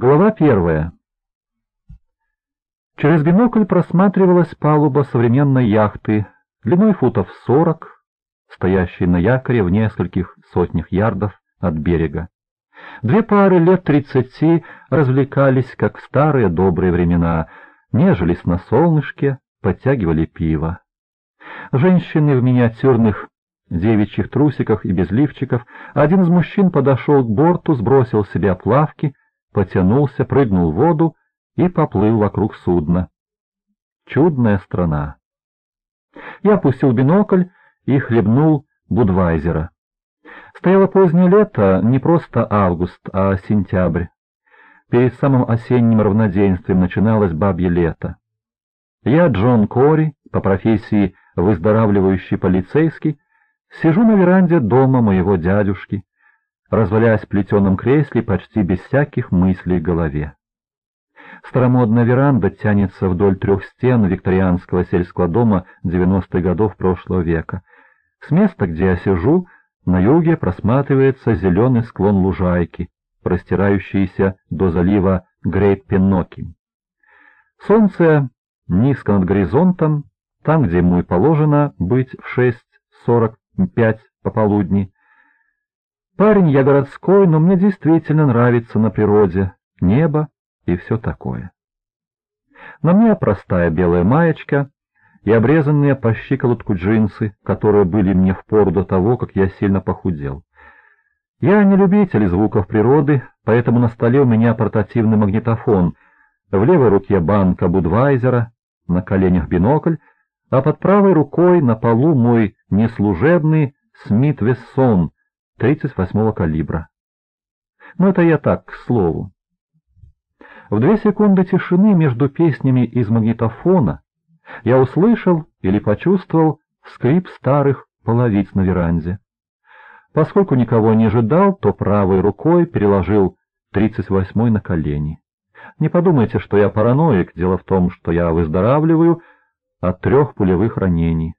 Глава первая. Через бинокль просматривалась палуба современной яхты, длиной футов сорок, стоящей на якоре в нескольких сотнях ярдов от берега. Две пары лет тридцати развлекались, как в старые добрые времена, нежились на солнышке, подтягивали пиво. Женщины в миниатюрных девичьих трусиках и без один из мужчин подошел к борту, сбросил с себя плавки, потянулся, прыгнул в воду и поплыл вокруг судна. Чудная страна. Я опустил бинокль и хлебнул Будвайзера. Стояло позднее лето, не просто август, а сентябрь. Перед самым осенним равноденствием начиналось бабье лето. Я, Джон Кори, по профессии выздоравливающий полицейский, сижу на веранде дома моего дядюшки, развалясь в плетеном кресле почти без всяких мыслей в голове. Старомодная веранда тянется вдоль трех стен викторианского сельского дома 90-х годов прошлого века. С места, где я сижу, на юге просматривается зеленый склон лужайки, простирающийся до залива Грейт-Пенноки. Солнце низко над горизонтом, там, где ему и положено быть в 6.45 пополудни, Парень я городской, но мне действительно нравится на природе, небо и все такое. На мне простая белая маечка и обрезанные по щиколотку джинсы, которые были мне в пору до того, как я сильно похудел. Я не любитель звуков природы, поэтому на столе у меня портативный магнитофон, в левой руке банка Будвайзера, на коленях бинокль, а под правой рукой на полу мой неслужебный Смит Вессон 38-го калибра. Но это я так, к слову. В две секунды тишины между песнями из магнитофона я услышал или почувствовал скрип старых половиц на веранде. Поскольку никого не ожидал, то правой рукой переложил 38-й на колени. Не подумайте, что я параноик, дело в том, что я выздоравливаю от трех пулевых ранений.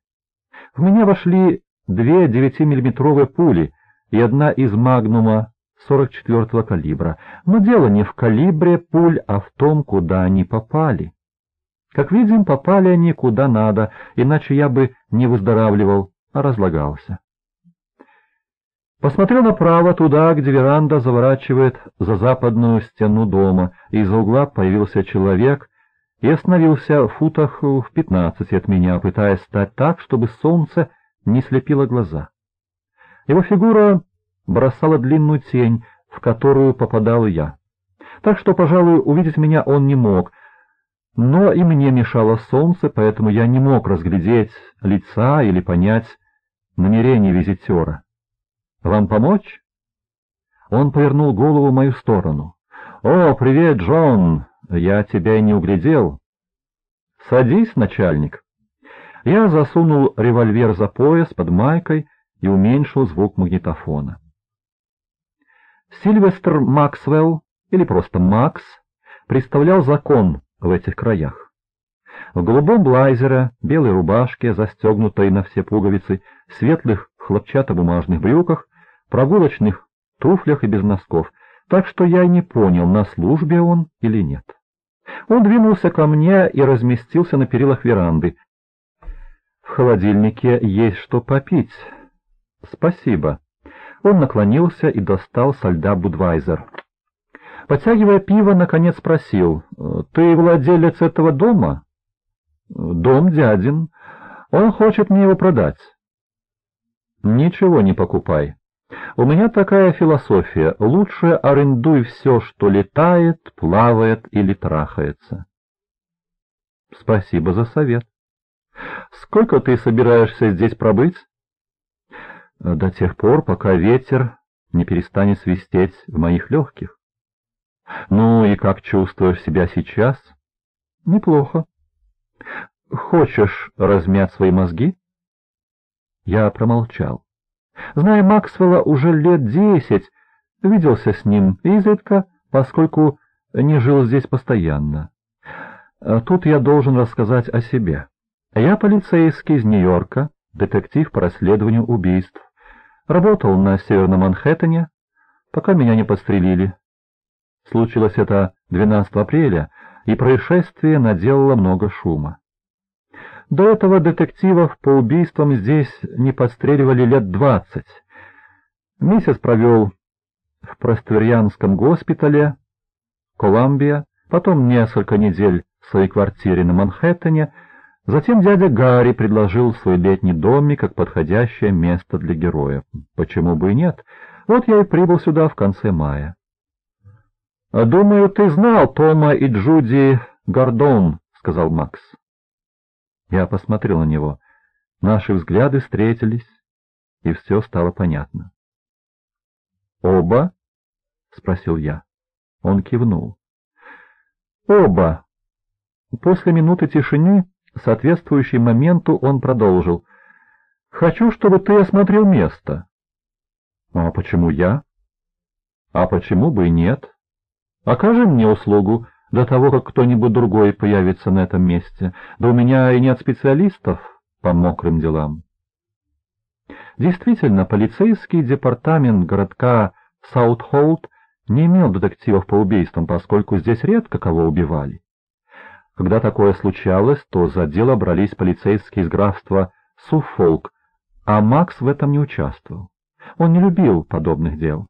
В меня вошли две 9-миллиметровые пули, и одна из «Магнума» 44-го калибра. Но дело не в калибре пуль, а в том, куда они попали. Как видим, попали они куда надо, иначе я бы не выздоравливал, а разлагался. Посмотрел направо, туда, где веранда заворачивает за западную стену дома, и из-за угла появился человек и остановился в футах в пятнадцати от меня, пытаясь стать так, чтобы солнце не слепило глаза. Его фигура бросала длинную тень, в которую попадал я. Так что, пожалуй, увидеть меня он не мог, но и мне мешало солнце, поэтому я не мог разглядеть лица или понять намерение визитера. «Вам помочь?» Он повернул голову в мою сторону. «О, привет, Джон! Я тебя и не углядел». «Садись, начальник». Я засунул револьвер за пояс под майкой, и уменьшил звук магнитофона. Сильвестр Максвелл, или просто Макс, представлял закон в этих краях. В голубом блайзере, белой рубашке, застегнутой на все пуговицы, светлых хлопчатобумажных брюках, прогулочных туфлях и без носков, так что я не понял, на службе он или нет. Он двинулся ко мне и разместился на перилах веранды. В холодильнике есть что попить, «Спасибо». Он наклонился и достал со льда Будвайзер. Подтягивая пиво, наконец спросил, «Ты владелец этого дома?» «Дом дядин. Он хочет мне его продать». «Ничего не покупай. У меня такая философия. Лучше арендуй все, что летает, плавает или трахается». «Спасибо за совет. Сколько ты собираешься здесь пробыть?» До тех пор, пока ветер не перестанет свистеть в моих легких. Ну и как чувствуешь себя сейчас? Неплохо. Хочешь размять свои мозги? Я промолчал. Зная Максвелла уже лет десять, виделся с ним изредка, поскольку не жил здесь постоянно. Тут я должен рассказать о себе. Я полицейский из Нью-Йорка, детектив по расследованию убийств. Работал на Северном Манхэттене, пока меня не подстрелили. Случилось это 12 апреля, и происшествие наделало много шума. До этого детективов по убийствам здесь не подстреливали лет двадцать. Месяц провел в Простверьянском госпитале, Коламбия, потом несколько недель в своей квартире на Манхэттене, затем дядя Гарри предложил свой летний домик как подходящее место для героя. Почему бы и нет? Вот я и прибыл сюда в конце мая. «Думаю, ты знал Тома и Джуди Гордон», — сказал Макс. Я посмотрел на него. Наши взгляды встретились, и все стало понятно. «Оба?» — спросил я. Он кивнул. «Оба!» После минуты тишины, соответствующей моменту, он продолжил. «Хочу, чтобы ты осмотрел место». «А почему я?» «А почему бы и нет?» «Окажи мне услугу до того, как кто-нибудь другой появится на этом месте. Да у меня и нет специалистов по мокрым делам». Действительно, полицейский департамент городка Саутхолд не имел детективов по убийствам, поскольку здесь редко кого убивали. Когда такое случалось, то за дело брались полицейские из графства Суффолк, а Макс в этом не участвовал. Он не любил подобных дел.